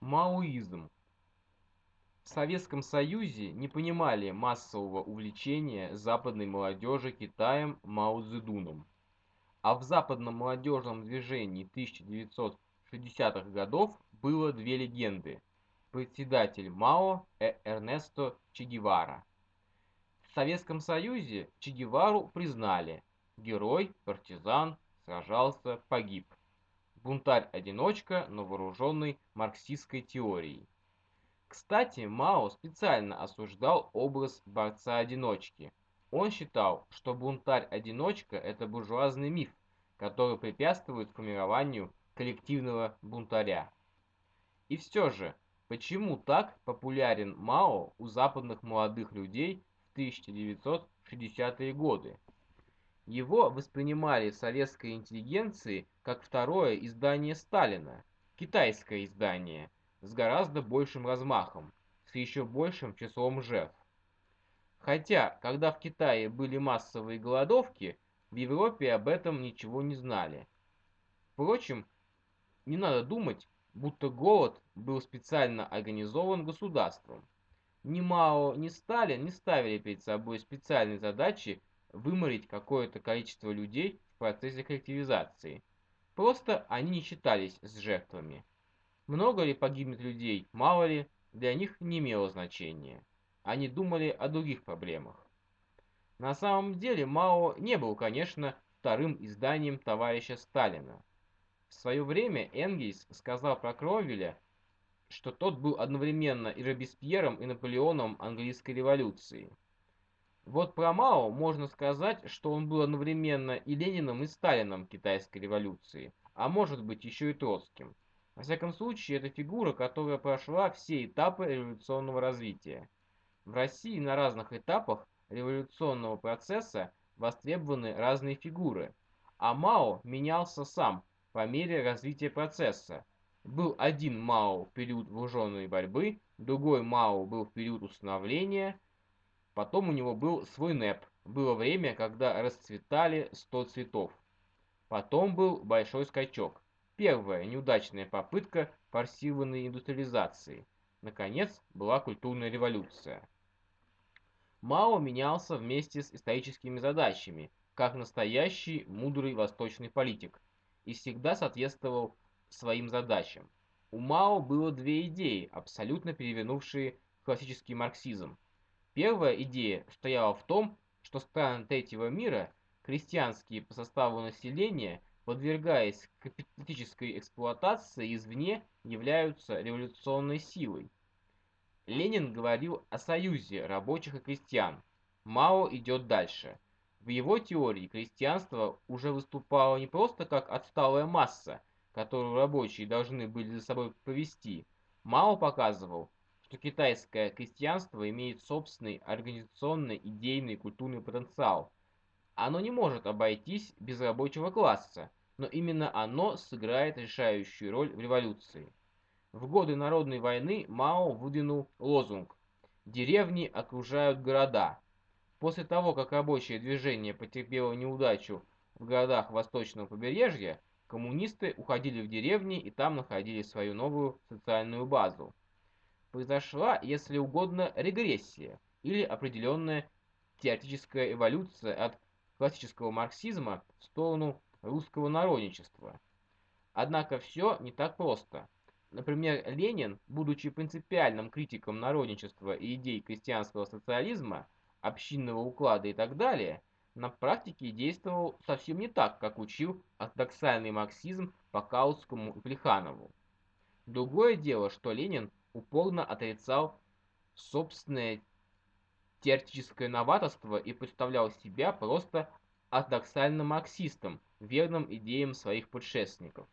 Маоизм. В Советском Союзе не понимали массового увлечения западной молодежи Китаем Мао Цзэдуном. А в западном молодежном движении 1960-х годов было две легенды – председатель Мао и Эрнесто Че Гевара. В Советском Союзе Че Гевару признали – герой, партизан, сражался, погиб. Бунтарь-одиночка, но вооруженный марксистской теорией. Кстати, Мао специально осуждал образ борца-одиночки. Он считал, что бунтарь-одиночка – это буржуазный миф, который препятствует формированию коллективного бунтаря. И все же, почему так популярен Мао у западных молодых людей в 1960-е годы? Его воспринимали советской интеллигенцией как второе издание Сталина, китайское издание – с гораздо большим размахом, с еще большим числом жертв. Хотя, когда в Китае были массовые голодовки, в Европе об этом ничего не знали. Впрочем, не надо думать, будто голод был специально организован государством. Ни Мао, ни Сталин не ставили перед собой специальной задачи выморить какое-то количество людей в процессе коллективизации. Просто они не считались с жертвами. Много ли погибнет людей, мало ли, для них не имело значения. Они думали о других проблемах. На самом деле Мао не был, конечно, вторым изданием товарища Сталина. В свое время Энгельс сказал про Кромвеля, что тот был одновременно и Робеспьером, и Наполеоном английской революции. Вот про Мао можно сказать, что он был одновременно и Лениным, и Сталином китайской революции, а может быть еще и Троцким. Во всяком случае, это фигура, которая прошла все этапы революционного развития. В России на разных этапах революционного процесса востребованы разные фигуры, а Мао менялся сам по мере развития процесса. Был один Мао в период вооруженной борьбы, другой Мао был в период установления, потом у него был свой НЭП, было время, когда расцветали 100 цветов. Потом был большой скачок. Первая неудачная попытка форсированной индустриализации. Наконец, была культурная революция. Мао менялся вместе с историческими задачами, как настоящий мудрый восточный политик, и всегда соответствовал своим задачам. У Мао было две идеи, абсолютно перевернувшие классический марксизм. Первая идея стояла в том, что страны третьего мира, крестьянские по составу населения, подвергаясь капиталистической эксплуатации извне, являются революционной силой. Ленин говорил о союзе рабочих и крестьян. Мао идет дальше. В его теории крестьянство уже выступало не просто как отсталая масса, которую рабочие должны были за собой повести. Мао показывал, что китайское крестьянство имеет собственный организационный, идейный и культурный потенциал. Оно не может обойтись без рабочего класса, но именно оно сыграет решающую роль в революции. В годы Народной войны Мао выдвинул лозунг «Деревни окружают города». После того, как рабочее движение потерпело неудачу в городах восточного побережья, коммунисты уходили в деревни и там находили свою новую социальную базу. Произошла, если угодно, регрессия или определенная теоретическая эволюция от классического марксизма в сторону русского народничества. Однако все не так просто. Например, Ленин, будучи принципиальным критиком народничества и идей крестьянского социализма, общинного уклада и так далее, на практике действовал совсем не так, как учил ортодоксальный марксизм по Каутскому и Плеханову. Другое дело, что Ленин упорно отрицал собственное теоретическое новаторство и представлял себя просто ортодоксальным марксистом, верным идеям своих предшественников.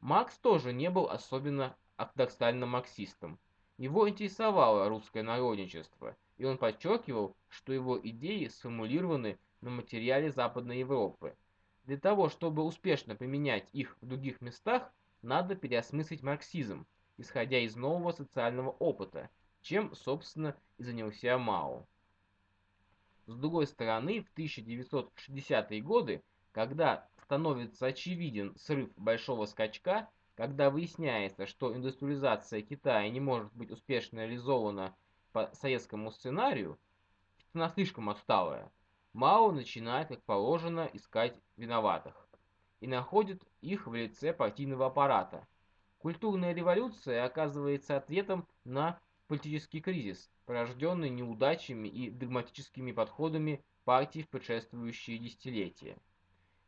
Маркс тоже не был особенно ортодоксальным марксистом. Его интересовало русское народничество, и он подчеркивал, что его идеи сформулированы на материале Западной Европы. Для того, чтобы успешно применять их в других местах, надо переосмыслить марксизм, исходя из нового социального опыта, чем, собственно, и занялся Мао. С другой стороны, в 1960-е годы когда становится очевиден срыв большого скачка, Когда выясняется, что индустриализация Китая не может быть успешно реализована по советскому сценарию, она слишком отсталая, Мао начинает, как положено, искать виноватых и находит их в лице партийного аппарата. Культурная революция оказывается ответом на политический кризис, порожденный неудачами и догматическими подходами партий в предшествующие десятилетия.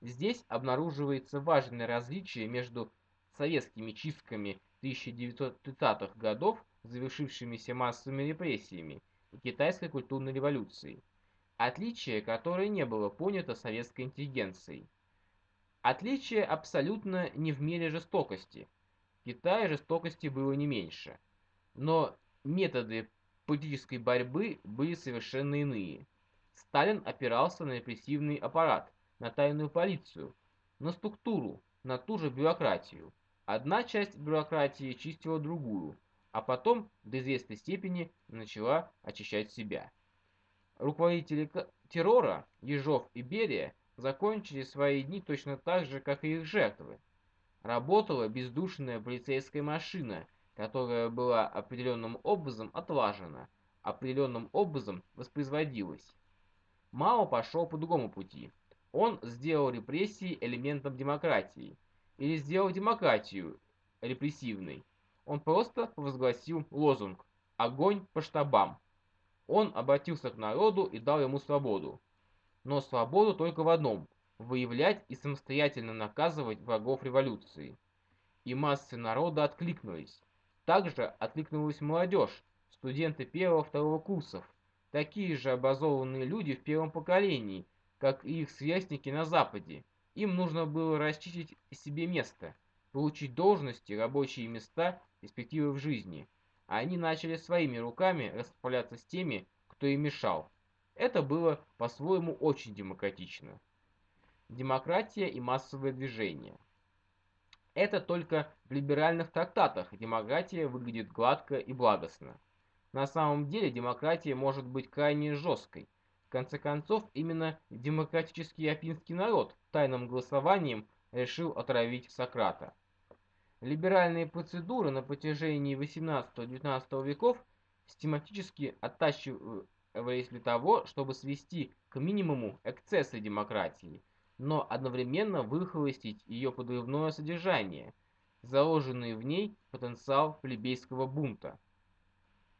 Здесь обнаруживается важное различие между советскими чистками 1930-х годов, завершившимися массовыми репрессиями, и китайской культурной революцией. Отличие, которое не было понято советской интеллигенцией. Отличие абсолютно не в мере жестокости. В Китае жестокости было не меньше. Но методы политической борьбы были совершенно иные. Сталин опирался на репрессивный аппарат, на тайную полицию, на структуру, на ту же бюрократию. Одна часть бюрократии чистила другую, а потом до известной степени начала очищать себя. Руководители террора Ежов и Берия закончили свои дни точно так же, как и их жертвы. Работала бездушная полицейская машина, которая была определенным образом отлажена, определенным образом воспроизводилась. Мао пошел по другому пути. Он сделал репрессии элементом демократии, или сделал демократию репрессивной. Он просто провозгласил лозунг «Огонь по штабам». Он обратился к народу и дал ему свободу. Но свободу только в одном – выявлять и самостоятельно наказывать врагов революции. И массы народа откликнулись. Также откликнулась молодежь, студенты первого-второго курсов, такие же образованные люди в первом поколении, как и их сверстники на Западе. Им нужно было расчистить себе место, получить должности, рабочие места, перспективы в жизни. А они начали своими руками расправляться с теми, кто им мешал. Это было по-своему очень демократично. Демократия и массовое движение. Это только в либеральных трактатах демократия выглядит гладко и благостно. На самом деле демократия может быть крайне жесткой. В конце концов, именно демократический афинский народ тайным голосованием решил отравить Сократа. Либеральные процедуры на протяжении 18-19 веков систематически оттачивались для того, чтобы свести к минимуму эксцессы демократии – но одновременно выхолостить ее подрывное содержание, заложенный в ней потенциал плебейского бунта.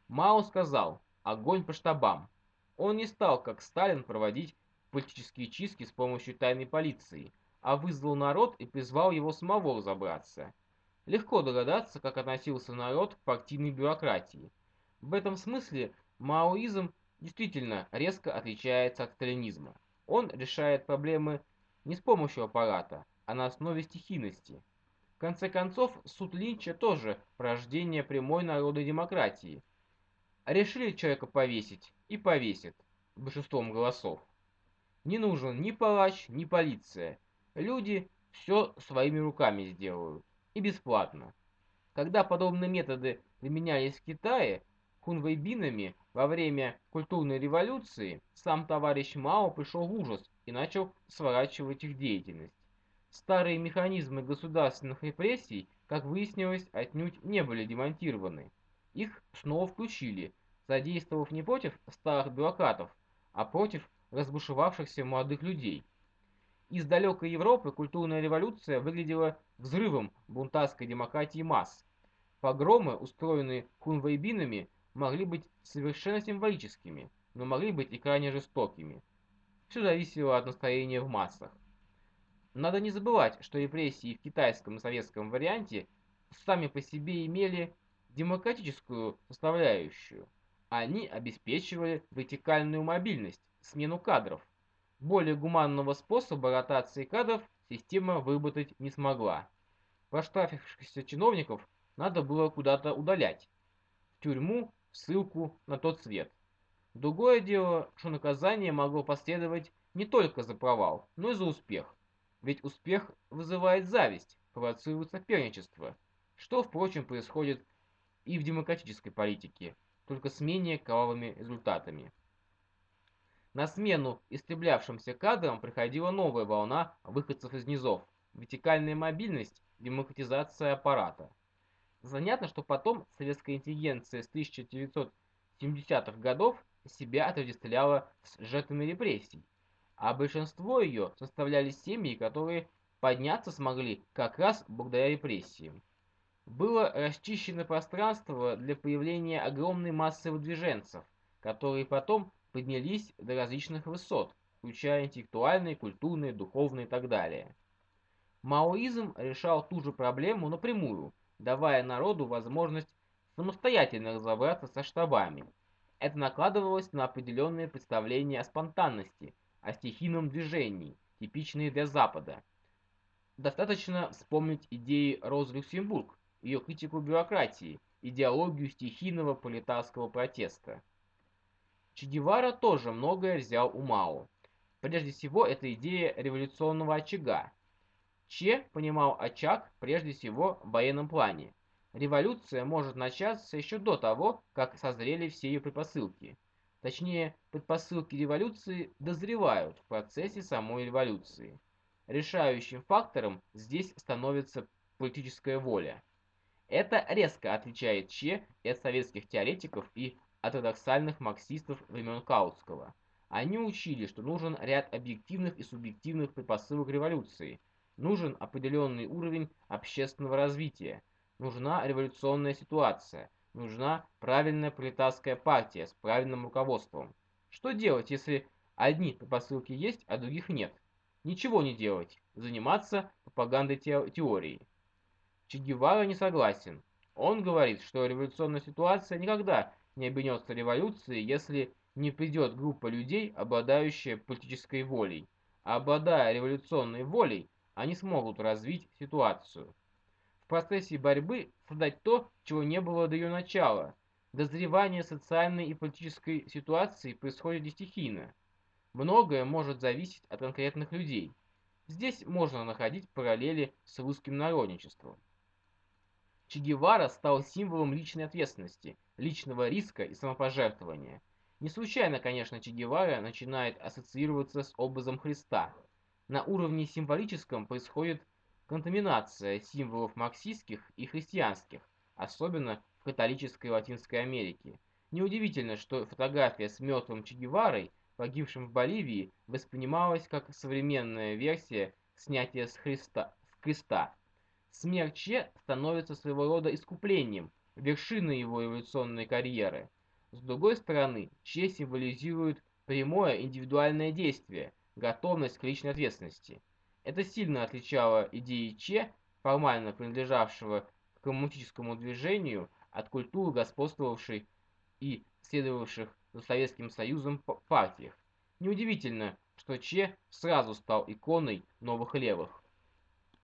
Мао сказал «огонь по штабам». Он не стал, как Сталин, проводить политические чистки с помощью тайной полиции, а вызвал народ и призвал его самого разобраться. Легко догадаться, как относился народ к партийной бюрократии. В этом смысле маоизм действительно резко отличается от сталинизма. Он решает проблемы не с помощью аппарата, а на основе стихийности. В конце концов, суд Линча тоже порождение прямой народной демократии. Решили человека повесить и повесит большинством голосов. Не нужен ни палач, ни полиция. Люди все своими руками сделают. И бесплатно. Когда подобные методы применялись в Китае, хунвейбинами во время культурной революции, сам товарищ Мао пришел в ужас и начал сворачивать их деятельность. Старые механизмы государственных репрессий, как выяснилось, отнюдь не были демонтированы. Их снова включили, задействовав не против старых бюрократов, а против разбушевавшихся молодых людей. Из далекой Европы культурная революция выглядела взрывом бунтарской демократии масс. Погромы, устроенные хунвейбинами, могли быть совершенно символическими, но могли быть и крайне жестокими. Все зависело от настроения в массах. Надо не забывать, что репрессии в китайском и советском варианте сами по себе имели демократическую составляющую. Они обеспечивали вертикальную мобильность, смену кадров. Более гуманного способа ротации кадров система выработать не смогла. Проштрафившихся чиновников надо было куда-то удалять. В тюрьму, ссылку на тот свет. Другое дело, что наказание могло последовать не только за провал, но и за успех. Ведь успех вызывает зависть, провоцирует соперничество, что, впрочем, происходит и в демократической политике, только с менее кровавыми результатами. На смену истреблявшимся кадрам приходила новая волна выходцев из низов. Вертикальная мобильность демократизация аппарата. Занятно, что потом советская интеллигенция с 1970-х годов себя отождествляла с жертвами репрессий, а большинство ее составляли семьи, которые подняться смогли как раз благодаря репрессиям. Было расчищено пространство для появления огромной массы выдвиженцев, которые потом поднялись до различных высот, включая интеллектуальные, культурные, духовные и так далее. Маоизм решал ту же проблему напрямую, давая народу возможность самостоятельно разобраться со штабами. Это накладывалось на определенные представления о спонтанности, о стихийном движении, типичные для Запада. Достаточно вспомнить идеи Розы Люксембург, ее критику бюрократии, идеологию стихийного пролетарского протеста. Че тоже многое взял у Мао. Прежде всего, это идея революционного очага, Че понимал очаг прежде всего в военном плане. Революция может начаться еще до того, как созрели все ее предпосылки. Точнее, предпосылки революции дозревают в процессе самой революции. Решающим фактором здесь становится политическая воля. Это резко отличает Че от советских теоретиков и ортодоксальных марксистов времен Каутского. Они учили, что нужен ряд объективных и субъективных предпосылок революции – Нужен определенный уровень общественного развития, нужна революционная ситуация, нужна правильная пролетарская партия с правильным руководством. Что делать, если одни посылки есть, а других нет? Ничего не делать, заниматься пропагандой теории. Че Гевара не согласен. Он говорит, что революционная ситуация никогда не обернется революцией, если не придет группа людей, обладающая политической волей. А обладая революционной волей, они смогут развить ситуацию. В процессе борьбы создать то, чего не было до ее начала. Дозревание социальной и политической ситуации происходит не стихийно. Многое может зависеть от конкретных людей. Здесь можно находить параллели с русским народничеством. Че Гевара стал символом личной ответственности, личного риска и самопожертвования. Не случайно, конечно, Че Гевара начинает ассоциироваться с образом Христа – на уровне символическом происходит контаминация символов марксистских и христианских, особенно в католической Латинской Америке. Неудивительно, что фотография с мертвым Че Геварой, погибшим в Боливии, воспринималась как современная версия снятия с, Христа, с креста. Смерть Че становится своего рода искуплением, вершиной его эволюционной карьеры. С другой стороны, Че символизирует прямое индивидуальное действие – готовность к личной ответственности. Это сильно отличало идеи Че, формально принадлежавшего к коммунистическому движению, от культуры господствовавшей и следовавших за Советским Союзом партиях. Неудивительно, что Че сразу стал иконой новых левых.